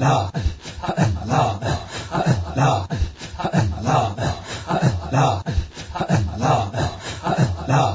مل مداطے اتن مل اتر مدا